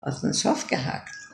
aus dem Schopf gehackt.